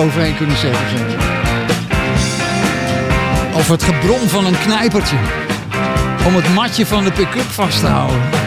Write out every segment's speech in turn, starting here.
overheen kunnen zetten. Zo. Of het gebrom van een knijpertje. Om het matje van de pick-up vast te houden.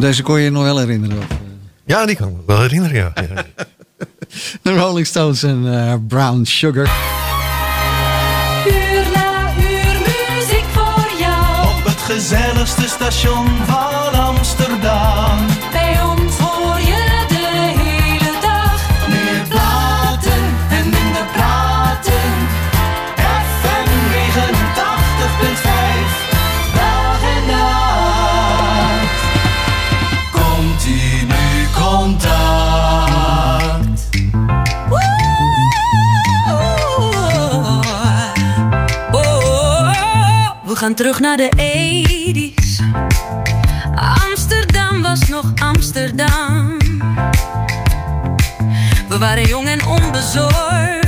Deze kon je je nog wel herinneren? Of? Ja, die kan ik me wel herinneren, ja. de Rolling Stones en uh, Brown Sugar. Uur na uur muziek voor jou. Op het gezelligste station van Amsterdam. Terug naar de 80s. Amsterdam was nog Amsterdam. We waren jong en onbezorgd.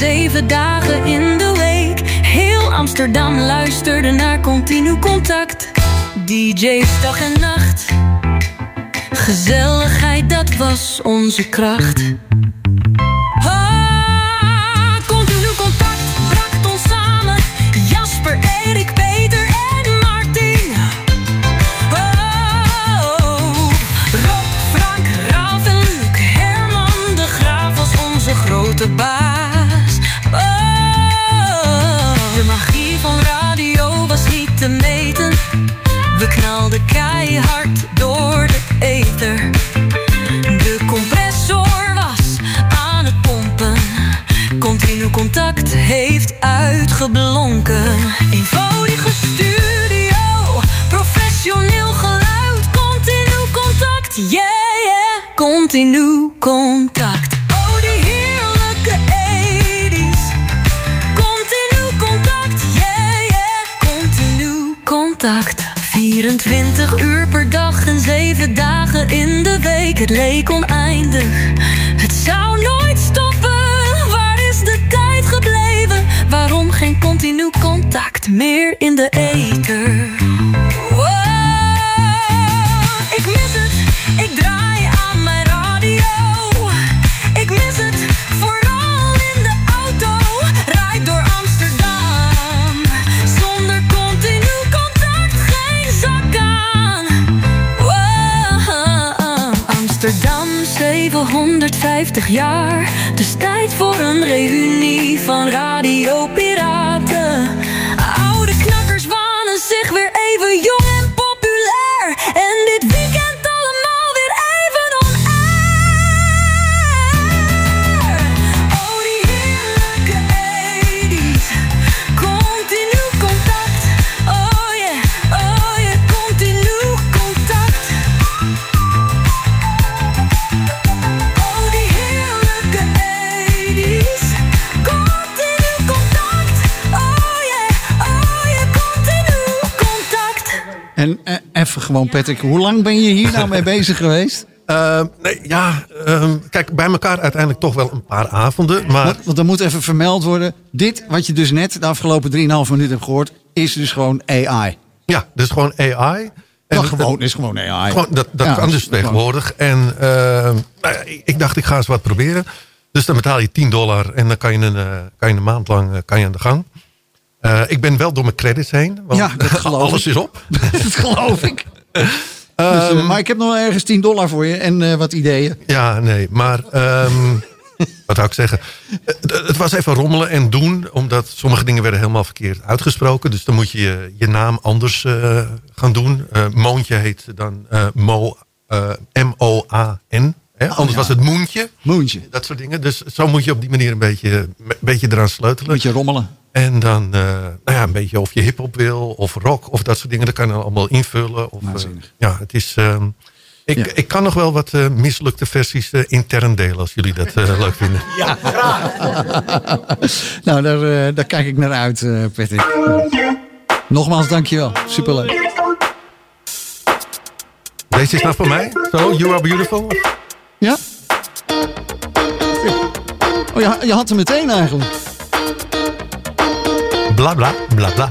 Dag en 7 dagen in de week. Heel Amsterdam luisterde naar continu contact. DJ's dag en nacht. Gezelligheid, dat was onze kracht. Continu contact. Oh, die heerlijke 80s. Continu contact, yeah, yeah, continu contact. 24 uur per dag en 7 dagen in de week. Het leek oneindig, het zou nooit stoppen. Waar is de tijd gebleven? Waarom geen continu contact meer in de ether? 750 jaar. Dus tijd voor een reunie van radiopiraten. Gewoon, Patrick, hoe lang ben je hier nou mee bezig geweest? Ehm, nee, ja, ehm, kijk, bij elkaar uiteindelijk toch wel een paar avonden. Maar Want, want er moet even vermeld worden. Dit, wat je dus net de afgelopen 3,5 minuten hebt gehoord, is dus gewoon AI. ja, dat is gewoon AI. En, Dat gewoon is gewoon AI. Gewoon, dat dat Ja, kan dus tegenwoordig. En ehm, nou ik, dacht, ik ga eens wat proberen. Dus dan betaal je 10 dollar en dan kan je een, eh, kan je een maand lang eh, kan je aan de gang. Eh, ik ben wel door mijn credits heen. Want Ja, dat geloof alles ik. is op. dat geloof ik. Dus, eh, maar ik heb nog wel ergens 10 dollar voor je en eh, wat ideeën. Ja, nee, maar ehm, wat zou ik zeggen? Het, het was even rommelen en doen, omdat sommige dingen werden helemaal verkeerd uitgesproken. Dus dan moet je je, je naam anders eh, gaan doen. Eh Moontje heet dan eh, Mo, eh, M-O-A-N. Hè? Anders Oh, ja. was het Moentje. Moentje. Dat soort dingen. Dus zo moet je op die manier een beetje, een beetje eraan sleutelen. Moet je rommelen. En dan eh, nou ja, een beetje of je hip-hop wil of rock of dat soort dingen. Dat kan je dan allemaal invullen. Of, eh, Waanzinnig. ja, het is. ehm, ik, Ja. ik kan nog wel wat eh, mislukte versies intern delen als jullie dat eh, leuk vinden. Nou, daar, eh, daar kijk ik naar uit, eh Patrick. Nogmaals, dankjewel. Superleuk. Deze is nou voor mij. Zo, You Are Beautiful. Ja? Oh, ja, je had hem meteen eigenlijk. Bla bla bla bla.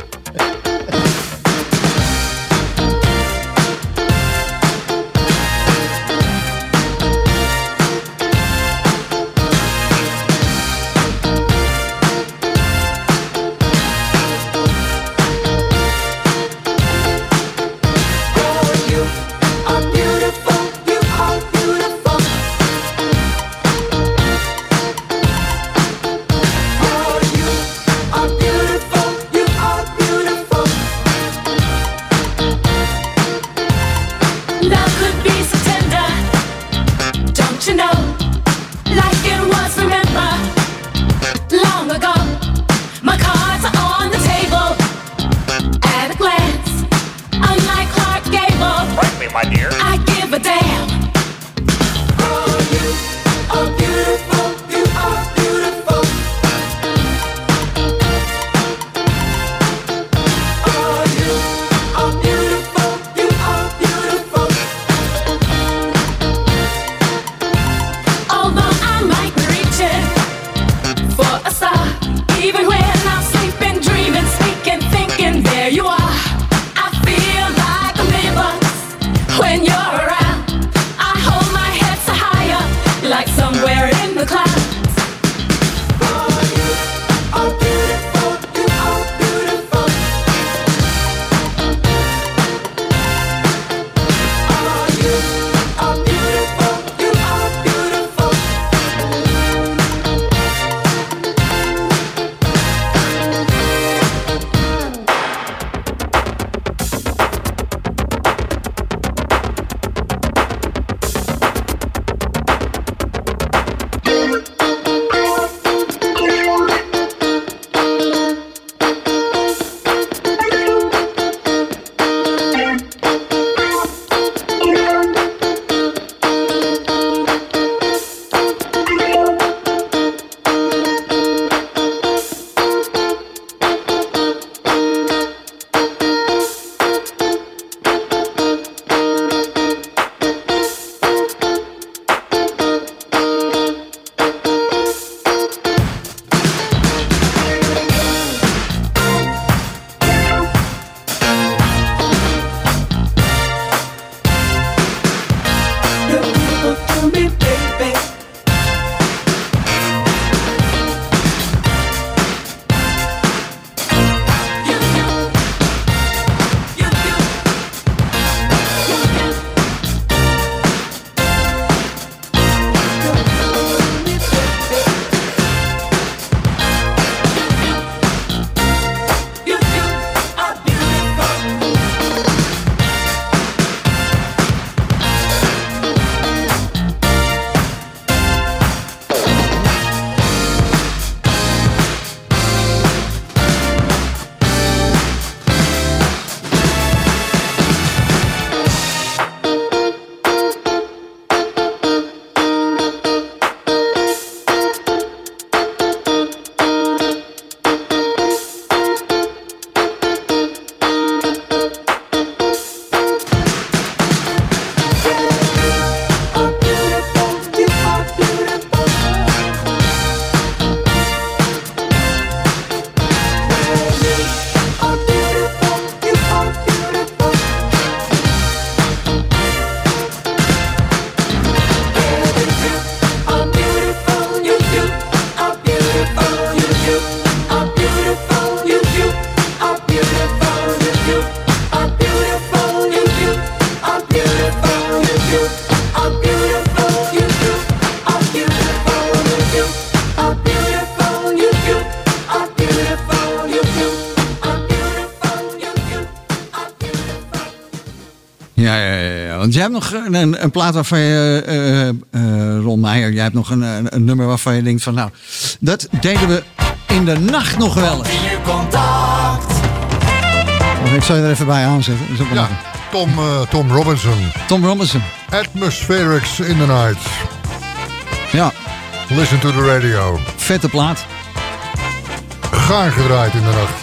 Want jij hebt nog een, een, een plaat waarvan je, eh, eh, eh, Ron Meijer, jij hebt nog een, een, een nummer waarvan je denkt van, nou, dat deden we in de nacht nog wel eens. Of ik zal je er even bij aanzetten. Dat is ook wel Ja. Tom, eh, Tom Robinson. Tom Robinson. Atmospherics in the night. Ja, Listen to the radio. vette plaat. Gaar gedraaid in de nacht.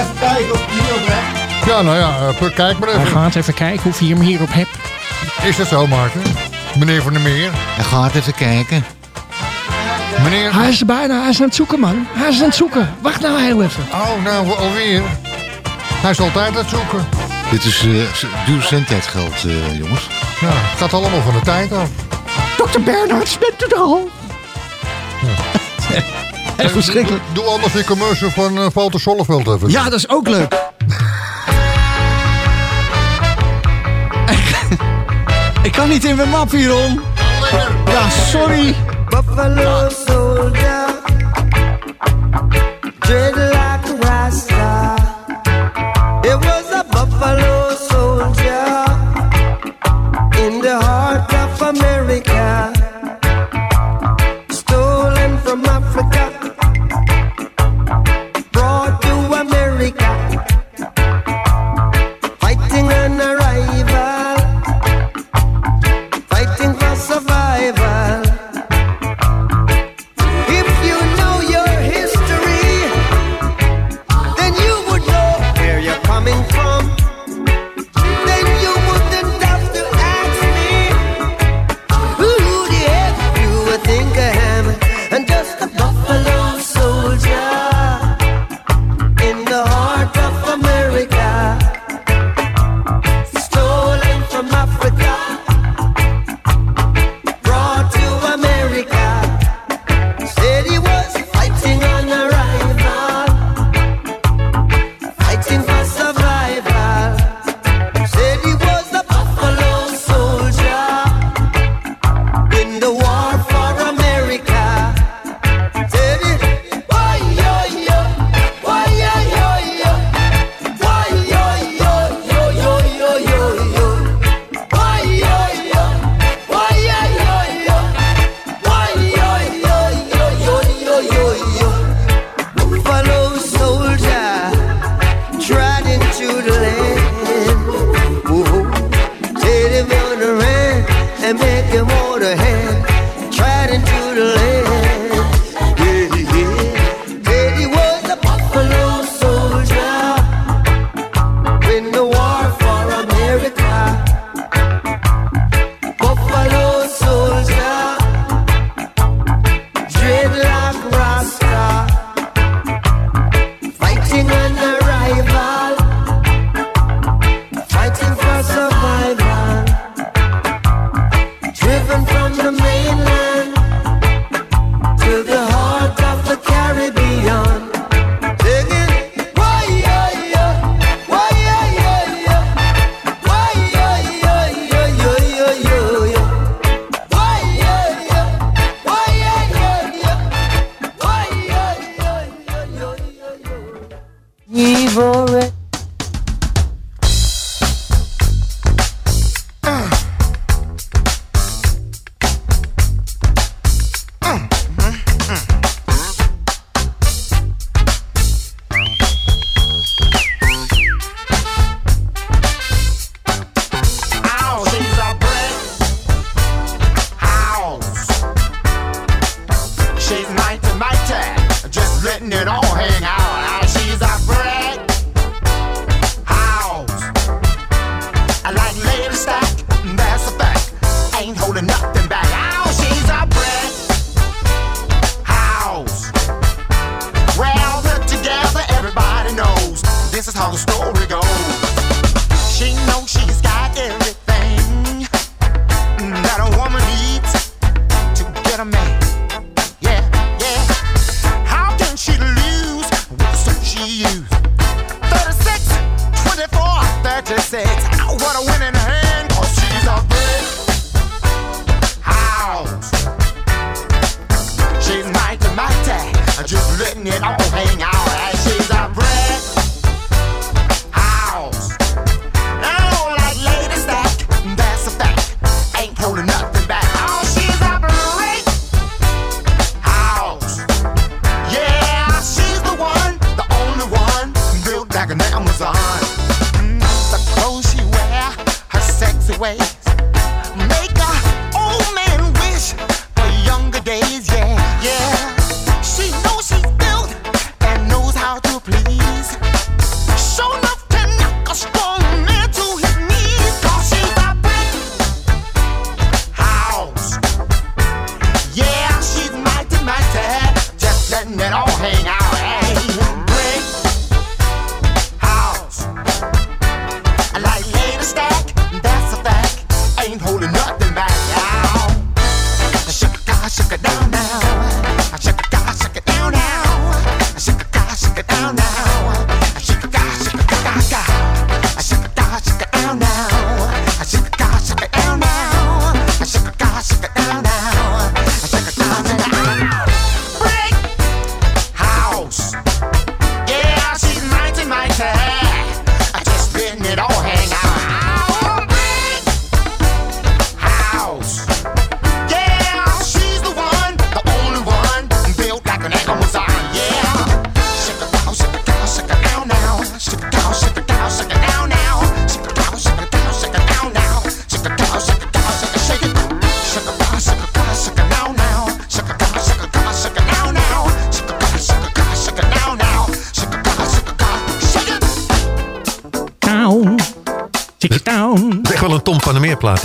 Even kijken of je hierop hebt. Ja, nou ja, eh, kijk maar Hij even. gaat even kijken of je hem hierop hebt. Is dat zo, Maarten? Meneer Van der Meer. Hij gaat even kijken. Meneer... Hij is er bijna, hij is aan het zoeken, man. Hij is aan het zoeken. Wacht nou heel even. Oh, nou alweer. Hij is altijd aan het zoeken. Dit is eh, duur zendtijdgeld, eh jongens. Ja, het gaat allemaal van de tijd af. Dokter Bernhards, bent u er al? Echt verschrikkelijk. Doe anders die commercial van uh, Walter Solleveld even. Ja, dat is ook leuk. Ik kan niet in mijn map hier, Ron. Ja, sorry. Buffalo soldier,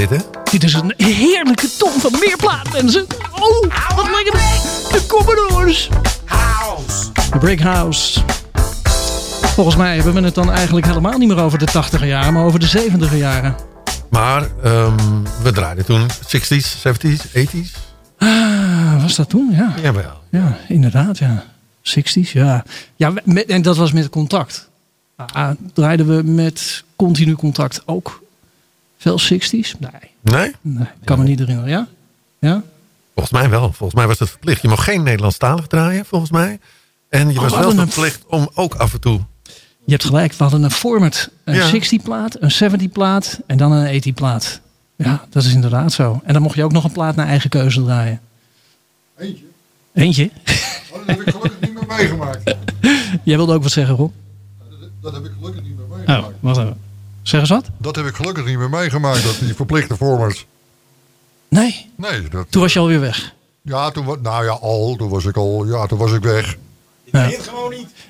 dit, hè? Dit is een heerlijke Tom van Meerplaat, mensen. Oh, wat lekker. De Commodores. House. De Brick House. Volgens mij hebben we het dan eigenlijk helemaal niet meer over de 80er jaren, maar over de 70er jaren. Maar ehm, we draaiden toen 60s, 70s, 80s. Ah, was dat toen? Ja. Jawel. Ja, inderdaad, ja. 60s, ja. ja met, en dat was met contact. Ah, draaiden we met continu contact ook veel 60s? Nee, Nee? nee kan me niet herinneren. Ja? Ja? Volgens mij wel. Volgens mij was het verplicht. Je mag geen Nederlandstalig draaien, volgens mij. En je Oh, was we wel een- verplicht om ook af en toe... Je hebt gelijk, we hadden een format. Een Ja. 60 plaat, een 70 plaat en dan een 80 plaat. Ja, dat is inderdaad zo. En dan mocht je ook nog een plaat naar eigen keuze draaien. Eentje. Eentje? Oh, dat heb ik gelukkig niet meer meegemaakt. Jij wilde ook wat zeggen, Rob? Dat heb ik gelukkig niet meer Oh, meegemaakt. wacht even. Zeg eens wat? Dat heb ik gelukkig niet meer meegemaakt, dat die verplichte formats. Nee, Nee, dat, toen was je alweer weg. ja, toen, nou ja, al, toen was ik al, ja, toen was ik weg. Ja.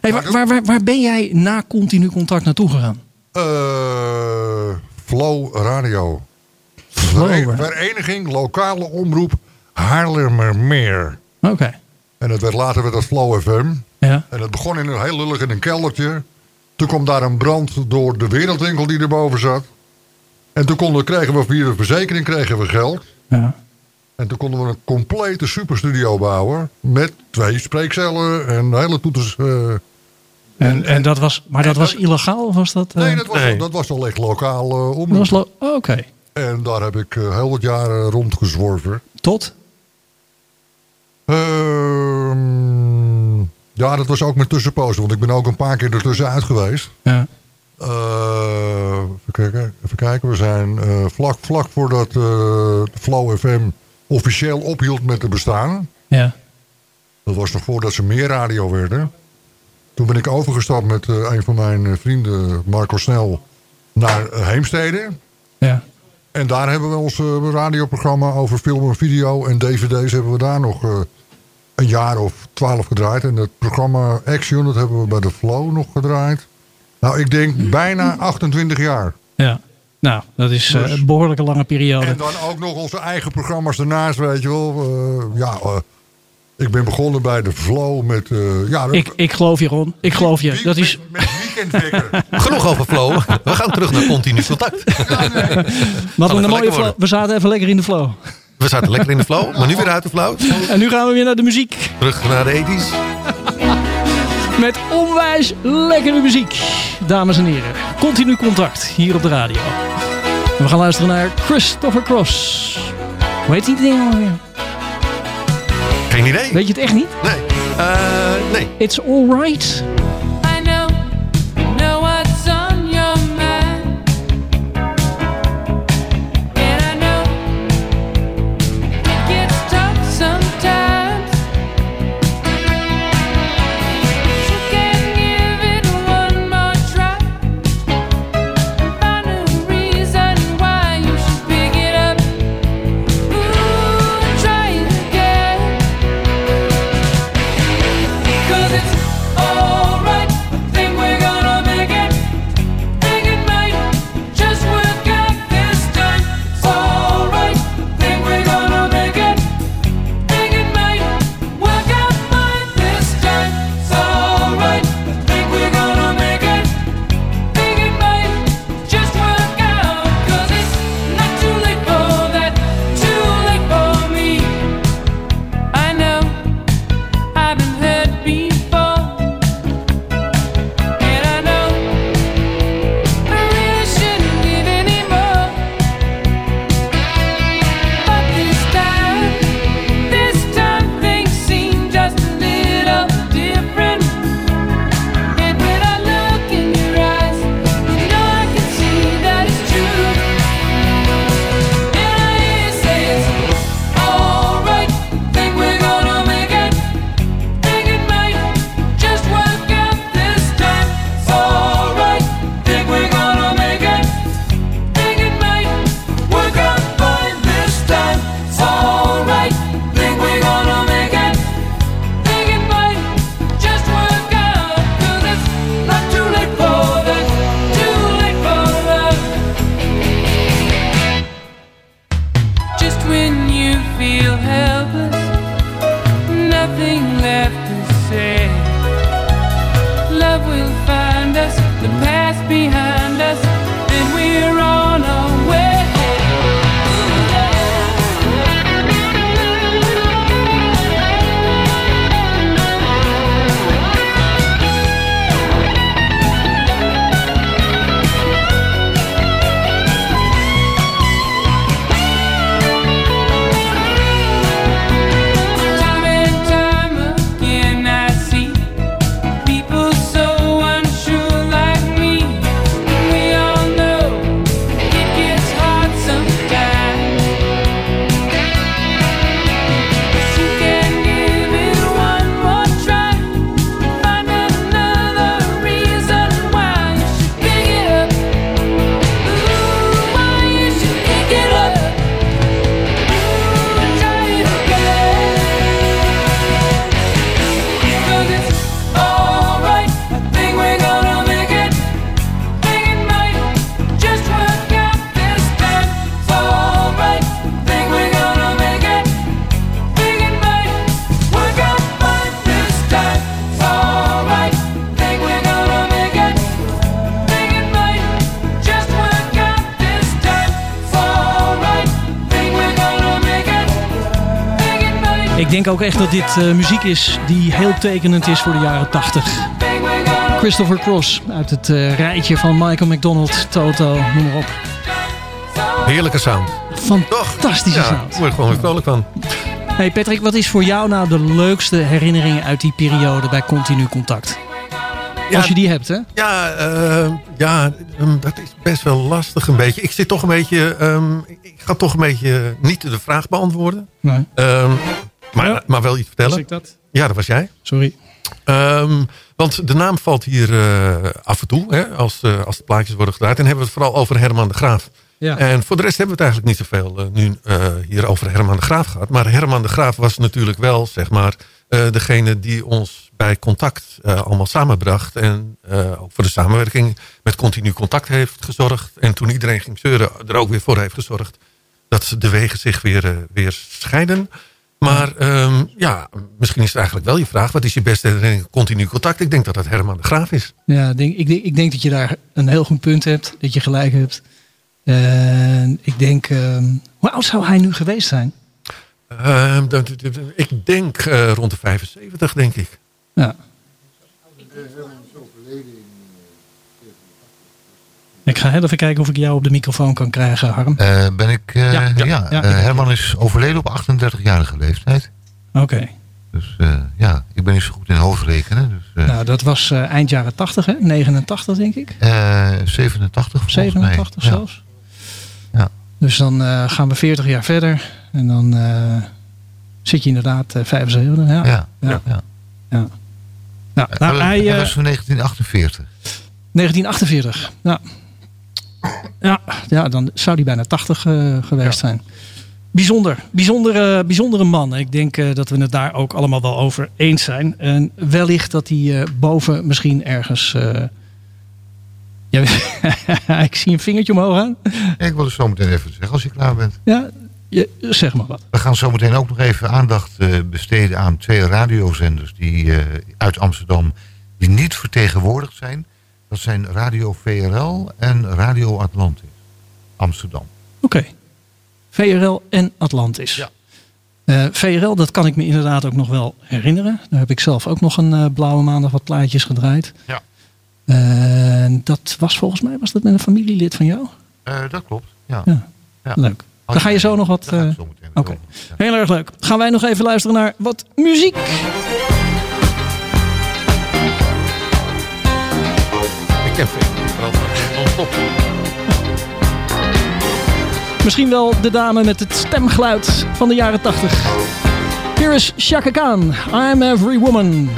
Hey, waar, waar, waar, waar ben jij na continu contact naartoe gegaan? Eh, Flow Radio. Flow. Vereniging Lokale Omroep Haarlemmermeer. Oké. En het werd later werd dat Flow FM. Ja. En het begon in een heel lullig in een keldertje. Toen kwam daar een brand door de wereldwinkel die erboven zat. En toen konden, kregen we via de verzekering kregen we geld. ja. En toen konden we een complete superstudio bouwen. Met twee spreekcellen en hele toeters. eh. En, en dat was, maar dat was illegaal of was dat? eh, nee, dat was, nee. dat was al echt lokaal eh, omroep. lo- oh, Oké. En daar heb ik eh, heel wat jaren rondgezworven. Tot? Ehm, ja, dat was ook met tussenpozen. Want ik ben ook een paar keer ertussen uit geweest. Ja. Eh, even, kijken, even kijken, we zijn eh, vlak, vlak voordat eh, Flow FM officieel ophield met te bestaan. Ja. Dat was nog voordat ze meer radio werden. Toen ben ik overgestapt met een van mijn vrienden, Marco Snel, naar Heemstede. Ja. En daar hebben we ons radioprogramma over film en video en dvd's hebben we daar nog een jaar of twaalf gedraaid. En het programma Action, dat hebben we bij de Flow nog gedraaid. Nou, ik denk bijna 28 jaar. Ja. Nou, dat is eh, Dus- een behoorlijke lange periode. En dan ook nog onze eigen programma's ernaast, weet je wel. Eh, ja, eh, ik ben begonnen bij de Flow met... eh, ja, Ik, ik geloof je, Ron. Ik geloof je. Dat is, Met, met weekendwekker. Genoeg over flow. We gaan terug naar continu contact. wat een mooie flow. We zaten even lekker in de flow. We zaten lekker in de flow, maar nu weer uit de flow. En nu gaan we weer naar de muziek. Terug naar de 80s. Met onwijs lekkere muziek. Dames en heren. Continu contact hier op de radio. We gaan luisteren naar Christopher Cross. Hoe heet die ding alweer? Geen idee. Weet je het echt niet? Nee. Eh, nee. It's alright. Ook echt dat dit eh, muziek is die heel tekenend is voor de jaren 80. Think we're gonna Christopher Cross uit het eh, rijtje van Michael McDonald, Toto, noem maar op. Heerlijke sound. Fantastische Ja, sound. daar word ik gewoon weer vrolijk van. Hey Patrick, wat is voor jou nou de leukste herinneringen uit die periode bij Continu Contact? Ja, Als je die hebt, hè? Ja, eh, ja ehm, dat is best wel lastig een beetje. Ik zit toch een beetje... ehm, ik ga toch een beetje niet de vraag beantwoorden. Nee. Ehm, maar, maar wel iets vertellen. Was ik dat? Ja, dat was jij. Sorry. Ehm, want de naam valt hier eh, af en toe, hè, als, eh, als de plaatjes worden gedraaid. En hebben we het vooral over Herman de Graaf. Ja. En voor de rest hebben we het eigenlijk niet zoveel uh, nu hier over Herman de Graaf gehad. Maar Herman de Graaf was natuurlijk wel, zeg maar, degene die ons bij contact allemaal samenbracht. En ook voor de samenwerking met continu contact heeft gezorgd. En toen iedereen ging zeuren, er ook weer voor heeft gezorgd dat de wegen zich weer, weer scheiden. Maar um, ja, misschien is het eigenlijk wel je vraag. Wat is je beste herinnering continu contact? Ik denk dat dat Herman de Graaf is. Ja, denk, ik, denk, ik denk dat je daar een heel goed punt hebt. Dat je gelijk hebt. En ik denk, um, hoe oud zou hij nu geweest zijn? Uh, ik denk uh, rond de 75, denk ik. Ja. Ik ga heel even kijken of ik jou op de microfoon kan krijgen, Harm. Uh, ben ik, ja, ja, ja, ja Herman is overleden op 38-jarige leeftijd. Oké. Okay. Dus ja, ik ben niet zo goed in hoofdrekenen. Dus, nou, dat was eind jaren 80, hè? 89, denk ik. 87, 87 mij. zelfs. Ja. Dus dan uh, gaan we 40 jaar verder. En dan uh, zit je inderdaad uh, 75. Ja. Ja. ja. ja. ja. Nou, nou, hij, hij was van 1948. 1948, ja. Ja, ja dan zou hij bijna 80 uh, geweest ja. zijn. Bijzonder, bijzondere, bijzondere man. Ik denk uh, dat we het daar ook allemaal wel over eens zijn. En wellicht dat hij uh, boven misschien ergens... Ja, ik zie een vingertje omhoog gaan. Ja, ik wil het zo meteen even zeggen als je klaar bent. Ja, je, zeg maar wat. We gaan zo meteen ook nog even aandacht besteden aan twee radiozenders die uit Amsterdam die niet vertegenwoordigd zijn. Dat zijn Radio VRL en Radio Atlantis. Amsterdam. Oké. Okay. VRL en Atlantis. Ja. Uh, VRL, dat kan ik me inderdaad ook nog wel herinneren. Daar heb ik zelf ook nog een uh, blauwe maandag wat plaatjes gedraaid. Ja. Uh, dat was volgens mij, was dat met een familielid van jou? dat klopt, ja. ja. ja. Leuk. Dan ga je zo nog wat... Oké, okay. heel erg leuk. Gaan wij nog even luisteren naar wat muziek. Misschien wel de dame met het stemgeluid van de jaren 80. Hier is Chaka Khan, I'm Every Woman.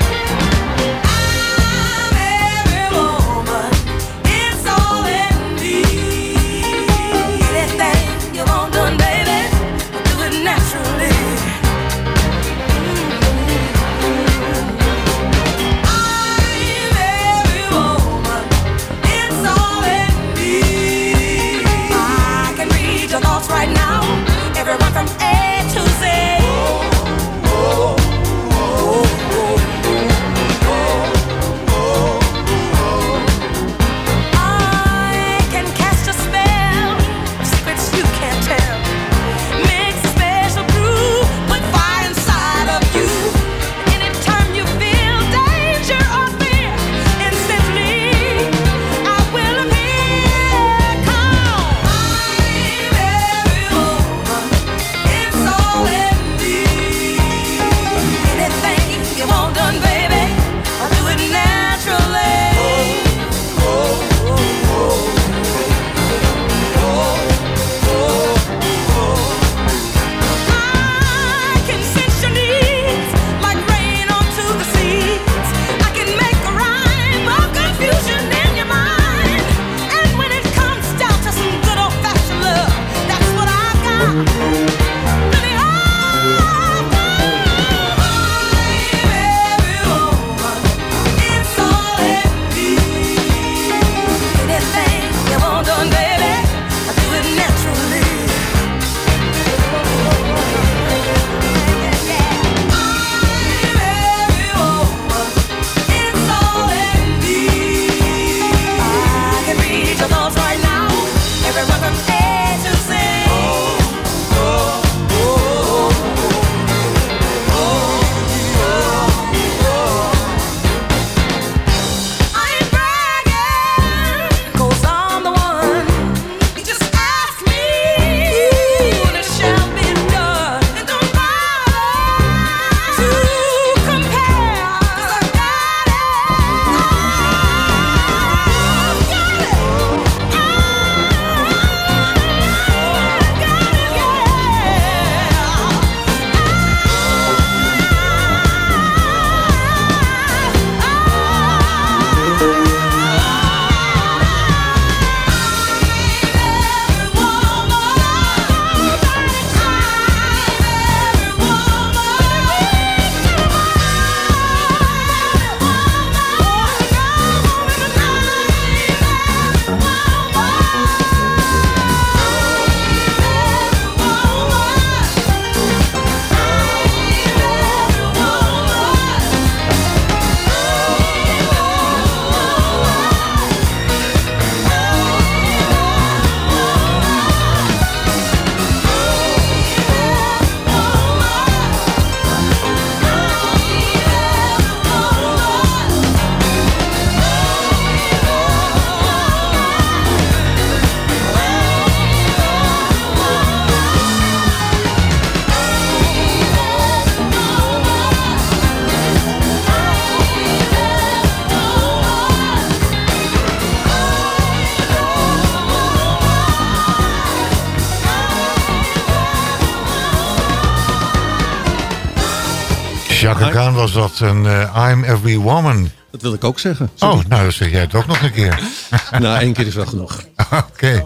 Was dat. En eh, I'm Every Woman. Dat wil ik ook zeggen. Oh, nou dan zeg jij het ook nog een keer. nou, één keer is wel genoeg. Oké.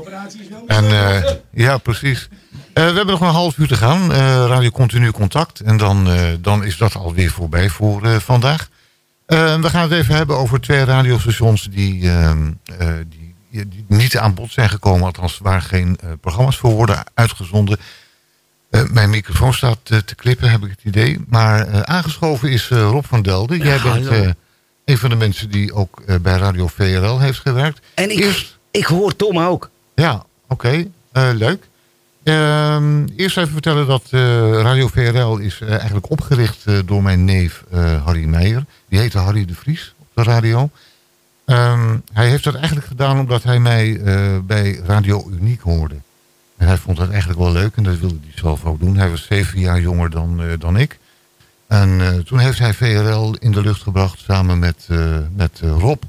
En eh, ja, precies. Eh, we hebben nog een half uur te gaan. Radio Continu Contact. En dan, dan is dat alweer voorbij voor vandaag. We gaan het even hebben over twee radiostations die, ehm, eh, die, die niet aan bod zijn gekomen. Althans, waar geen programma's voor worden uitgezonden. Eh, mijn microfoon staat eh, te klippen, heb ik het idee. Maar eh, aangeschoven is Rob van Delden. Jij bent een van de mensen die ook bij Radio VRL heeft gewerkt. En ik, ik hoor Tom ook. Ja, oké. Leuk. Ehm, eerst even vertellen dat Radio VRL is eigenlijk opgericht door mijn neef Harry Meijer. Die heette Harry de Vries op de radio. Ehm, hij heeft dat eigenlijk gedaan omdat hij mij bij Radio Uniek hoorde. En hij vond dat eigenlijk wel leuk en dat wilde hij zelf ook doen. Hij was zeven jaar jonger dan, eh, dan ik. En eh, toen heeft hij VRL in de lucht gebracht samen met, eh, met Rob.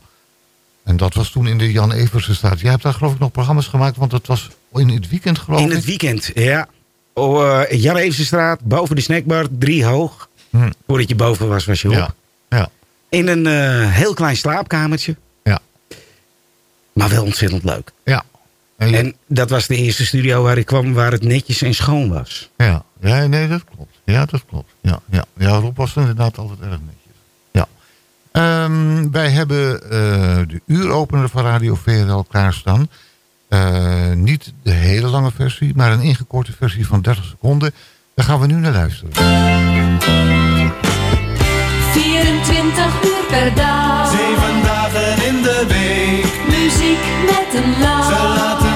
En dat was toen in de Jan Eversenstraat. Jij hebt daar geloof ik nog programma's gemaakt, want dat was in het weekend geloof In ik. het weekend, ja. Oh, Jan Evenstraat, boven de snackbar, drie hoog. Hm. Voordat je boven was, was je op. Ja, ja. In een heel klein slaapkamertje. Ja. Maar wel ontzettend leuk. Ja. En, dat was de eerste studio waar ik kwam waar het netjes en schoon was. Ja, ja nee, dat klopt. Ja, dat klopt. Ja, ja. ja Rob was inderdaad altijd erg netjes. Ja. Ehm, wij hebben eh, de uuropener van Radio VRL klaarstaan. Eh, niet de hele lange versie, maar een ingekorte versie van 30 seconden. Daar gaan we nu naar luisteren. 24 uur per dag. Zeven dagen in de week. Muziek met een lach.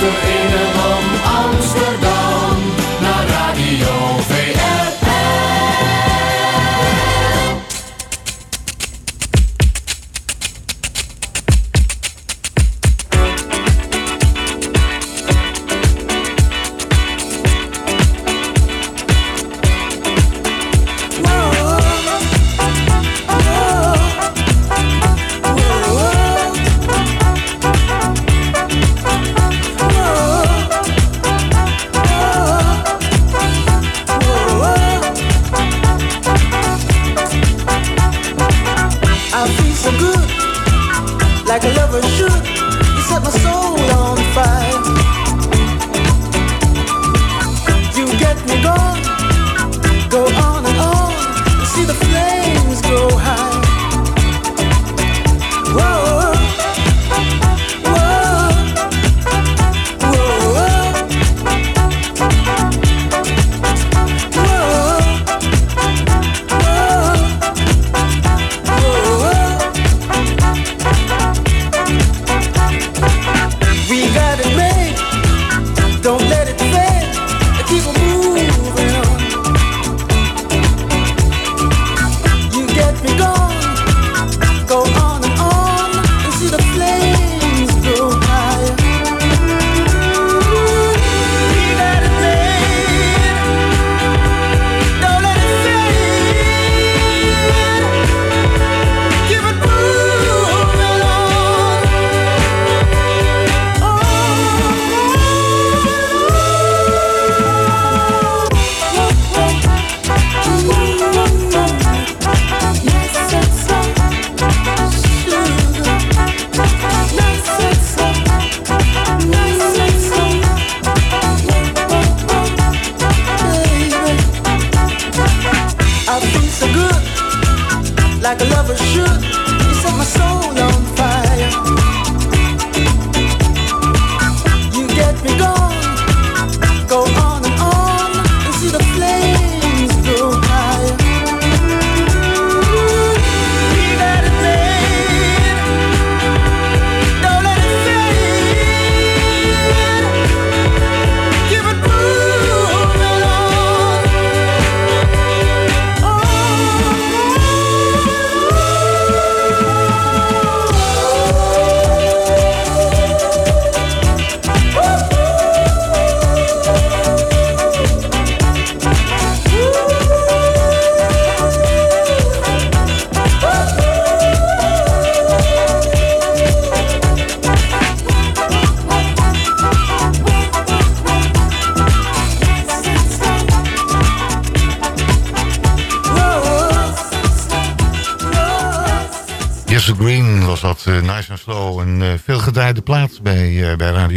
for and shook. You set my soul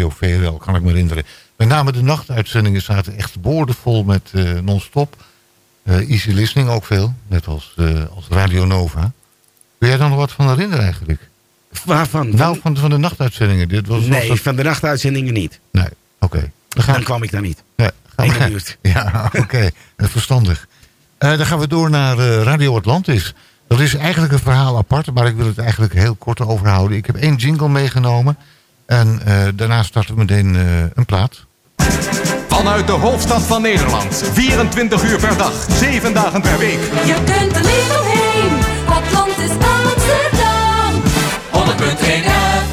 Radio VRL, kan ik me herinneren. Met name de nachtuitzendingen zaten echt boordevol met eh, non-stop. Eh, easy listening ook veel. Net als, eh, als Radio Nova. Kun jij daar nog wat van herinneren eigenlijk? Waarvan? Nou, van, van de nachtuitzendingen. Dit was, nee, dat- van de nachtuitzendingen niet. Nee, oké. Dan, gaan Dan kwam ik daar niet. Ja, gaan we- buurt. Ja, oké. Verstandig. Dan gaan we door naar Radio Atlantis. Dat is eigenlijk een verhaal apart, maar ik wil het eigenlijk heel kort overhouden. Ik heb één jingle meegenomen. En eh, daarna starten we meteen eh, een plaat. Vanuit de hoofdstad van Nederland. 24 uur per dag, 7 dagen per week. Je kunt er niet omheen. Atlantis Amsterdam. 100.1 FM.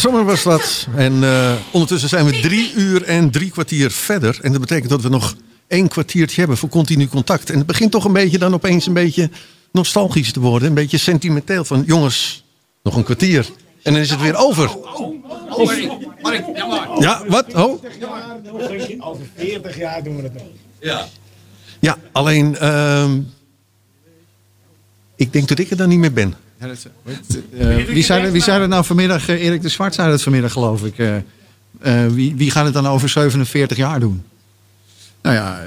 Summer was dat. En eh, ondertussen zijn we drie uur en drie kwartier verder. En dat betekent dat we nog één kwartiertje hebben voor continu contact. En het begint toch een beetje dan opeens een beetje nostalgisch te worden. Een beetje sentimenteel. Van jongens, nog een kwartier. En dan is het weer over. Ja, wat? Oh. Over 40 jaar doen we het nog. Ja. Ja, alleen... ehm, ik denk dat ik er dan niet meer ben. Dat- eh, wie, zei, er- wie zei er nou vanmiddag? eh, Erik de Zwart zei dat vanmiddag, geloof ik. Eh, eh, wie, wie gaat het dan over 47 jaar doen? Nou ja,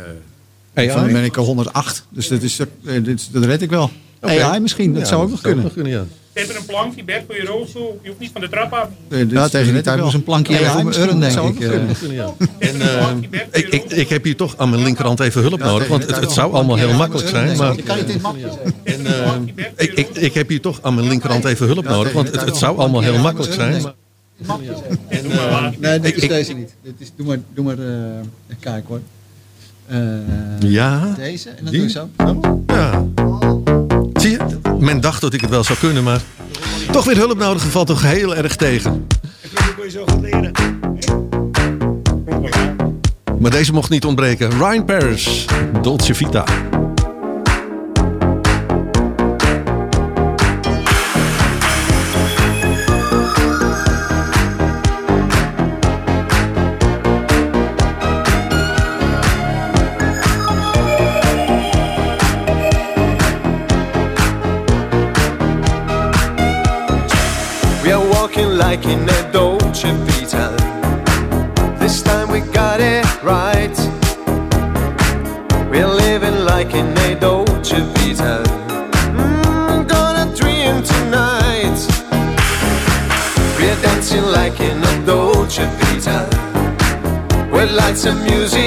eh, van dan ben ik al 108. Dus dat, is, dit, dat red ik wel. AI misschien, dat Ja, zou ook nog zou kunnen. kunnen, ja. Zet er een plankje, Bert, voor je rolstoel. Je hoeft niet van de trap af. Eh, dus Ja, tegen die dat tijd wel. moest een plankje even voor mijn urn, denk ik, ja. En ik, ik, ik heb hier toch aan mijn linkerhand even hulp Ja, nodig. Want het, het zou allemaal heel Ja, makkelijk ja, zijn. ja, Maar kan je het in het mapje en, eh, ik, ik, ik heb hier toch aan mijn linkerhand even hulp Ja, nodig. Want het, het zou allemaal heel Ja, makkelijk ja, zijn. nee. En, eh, nee, dit ik- is ik- deze niet. Dit is, doe maar, doe maar eh, kijk hoor. Eh, Ja. Deze en dan doe je zo. Ja. Zie je, men dacht dat ik het wel zou kunnen, maar toch weer hulp nodig. Valt toch heel erg tegen. Ik zo leren. Maar deze mocht niet ontbreken. Ryan Paris, Dolce Vita. some music.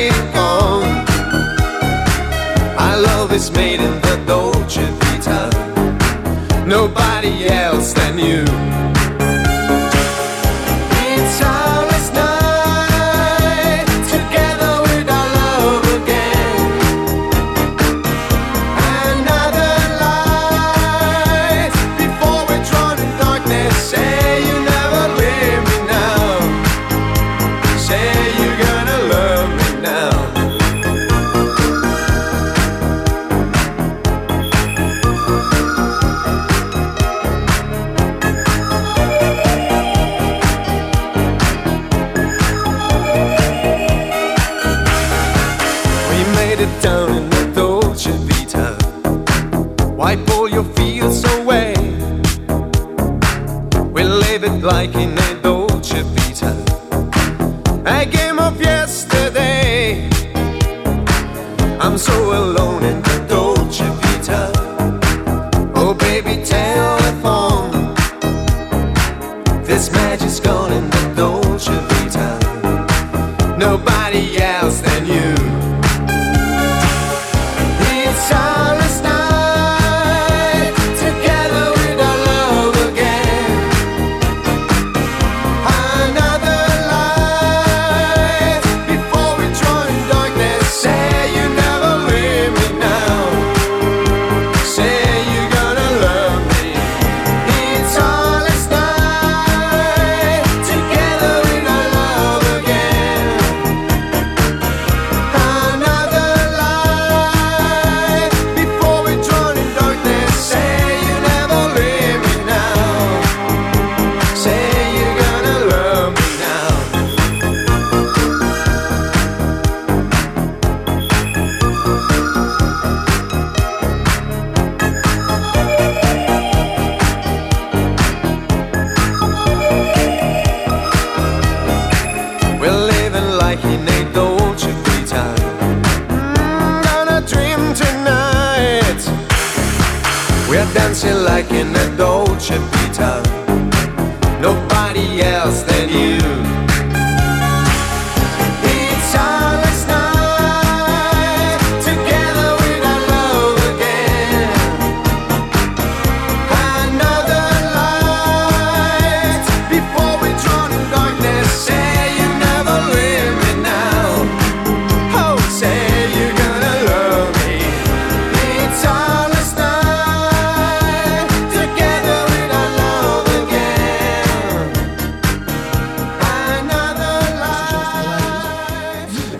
Alone in the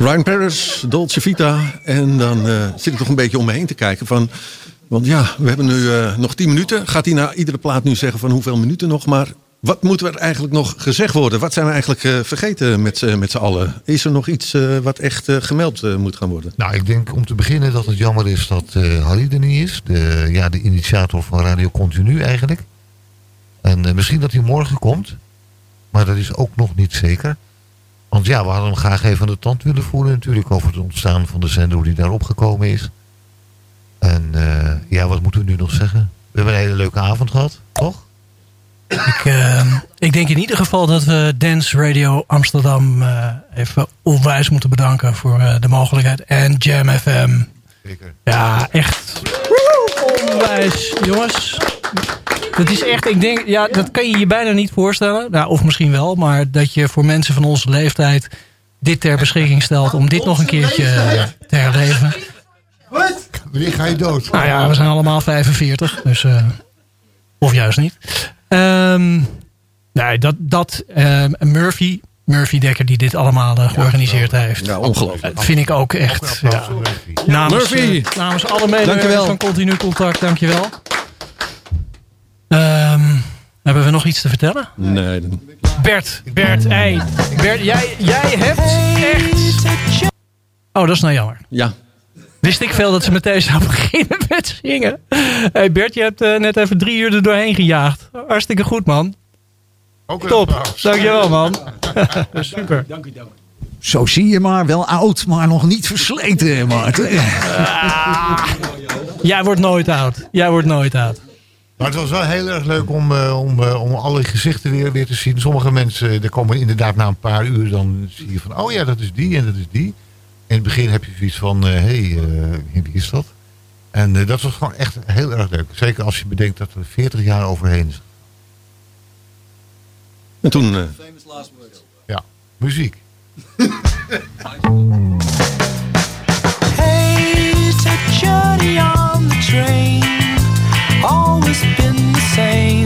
Ryan Paris, Dolce Vita. En dan eh, zit ik toch een beetje om me heen te kijken van... Want ja, we hebben nu eh, nog 10 minuten. Gaat hij na iedere plaat nu zeggen van hoeveel minuten nog? Maar wat moet er eigenlijk nog gezegd worden? Wat zijn we eigenlijk eh, vergeten met, met z'n allen? Is er nog iets wat echt gemeld moet gaan worden? Nou, ik denk om te beginnen dat het jammer is dat Harry er niet is. De, ja, de initiator van Radio Continu eigenlijk. En misschien dat hij morgen komt. Maar dat is ook nog niet zeker. Want ja, we hadden hem graag even aan de tand willen voelen natuurlijk. Over het ontstaan van de zender, hoe die daar opgekomen is. En eh, ja, wat moeten we nu nog zeggen? We hebben een hele leuke avond gehad, toch? Ik, eh, ik denk in ieder geval dat we Dance Radio Amsterdam eh, even onwijs moeten bedanken voor eh, de mogelijkheid. En Jam FM. Zeker. Ja, echt onwijs. Jongens, dat is echt, ik denk, ja, dat kan je je bijna niet voorstellen. Nou, of misschien wel, maar dat je voor mensen van onze leeftijd dit ter beschikking stelt om dit nog een keertje te herleven. Wanneer ga je dood? Nou ja, we zijn allemaal 45, dus. eh, of juist niet. Ehm, nee, dat. dat ehm, Murphy. Murphy Dekker, die dit allemaal eh, georganiseerd heeft. Ja, ongelooflijk. Dat vind ik ook echt. Ja. Namens, Murphy. eh, namens alle medewerkers van Continu Contact, dankjewel. Ehm hebben we nog iets te vertellen? Nee, dan- Bert, Bert, hey, Bert jij, jij hebt echt... Oh, dat is nou jammer. ja. Wist ik veel dat ze meteen zou beginnen met zingen. hey Bert, je hebt eh, net even drie uur er doorheen gejaagd. Hartstikke goed, man. Top. Dankjewel, man. Super. Dank u, dank Zo zie je maar, wel oud, maar nog niet versleten, Maarten. Jij wordt nooit oud. Jij wordt nooit oud. Maar het was wel heel erg leuk om, eh, om, eh, om alle gezichten weer, weer te zien. Sommige mensen, eh, er komen inderdaad na een paar uur, dan zie je van, oh ja, dat is die en dat is die. In het begin heb je zoiets van, hé, hey, eh, wie is dat? En eh, dat was gewoon echt heel erg leuk. Zeker als je bedenkt dat er 40 jaar overheen is. En toen... eh, Ja, muziek. Hate a journey on the train, always been the same.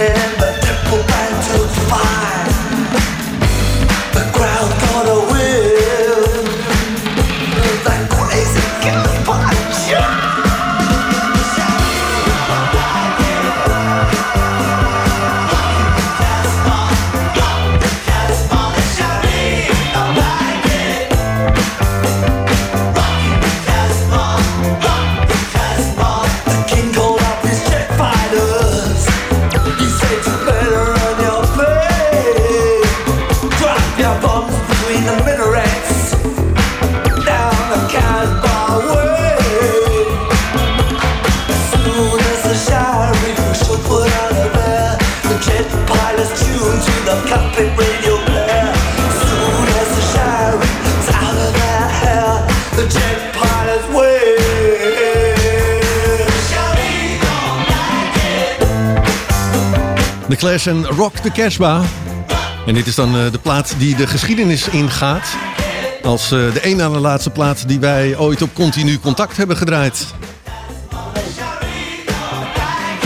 and the apple band took fire. The crowd got away. The Clash en Rock the Casbah. En dit is dan eh, de plaat die de geschiedenis ingaat. Als eh, de een na de laatste plaat die wij ooit op continu contact hebben gedraaid.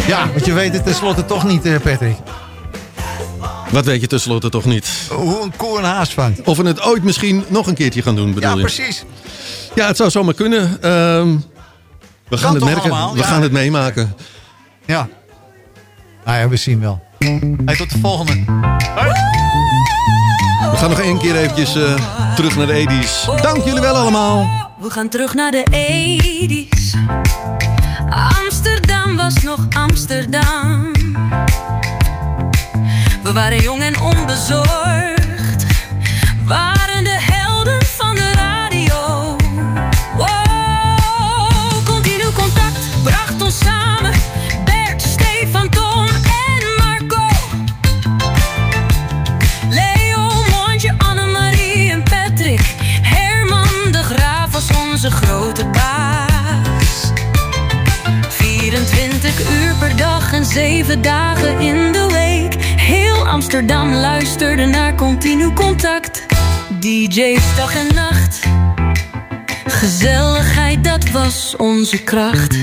Ja, want je weet het tenslotte toch niet, eh, Patrick. Wat weet je tenslotte toch niet? Hoe een koe een haas vangt. Of we het ooit misschien nog een keertje gaan doen, bedoel Ja, je? precies. Ja, het zou zomaar kunnen. Ehm, we gaan het merken. allemaal, we ja. gaan het meemaken. Ja. Nou ja, we zien wel. Hey, tot de volgende. We gaan nog één keer eventjes eh, terug naar de 80s. Dank jullie wel allemaal. We gaan terug naar de 80s. Amsterdam was nog Amsterdam. We waren jong en onbezorgd. Waren DJ's dag en nacht. Gezelligheid, dat was onze kracht.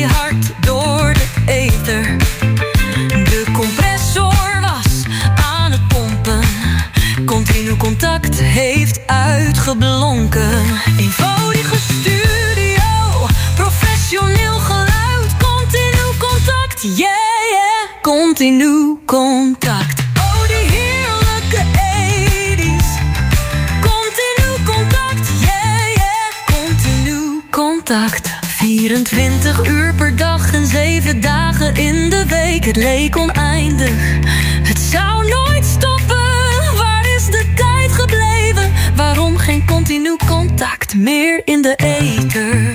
Keihard door de ether. De compressor was aan het pompen. Continu contact heeft uitgeblonken. Eenvoudige studio, professioneel geluid. Continu contact, yeah, yeah. Continu contact. 7 dagen in de week. Het leek oneindig. Het zou nooit stoppen. Waar is de tijd gebleven? Waarom geen continu contact meer in de ether?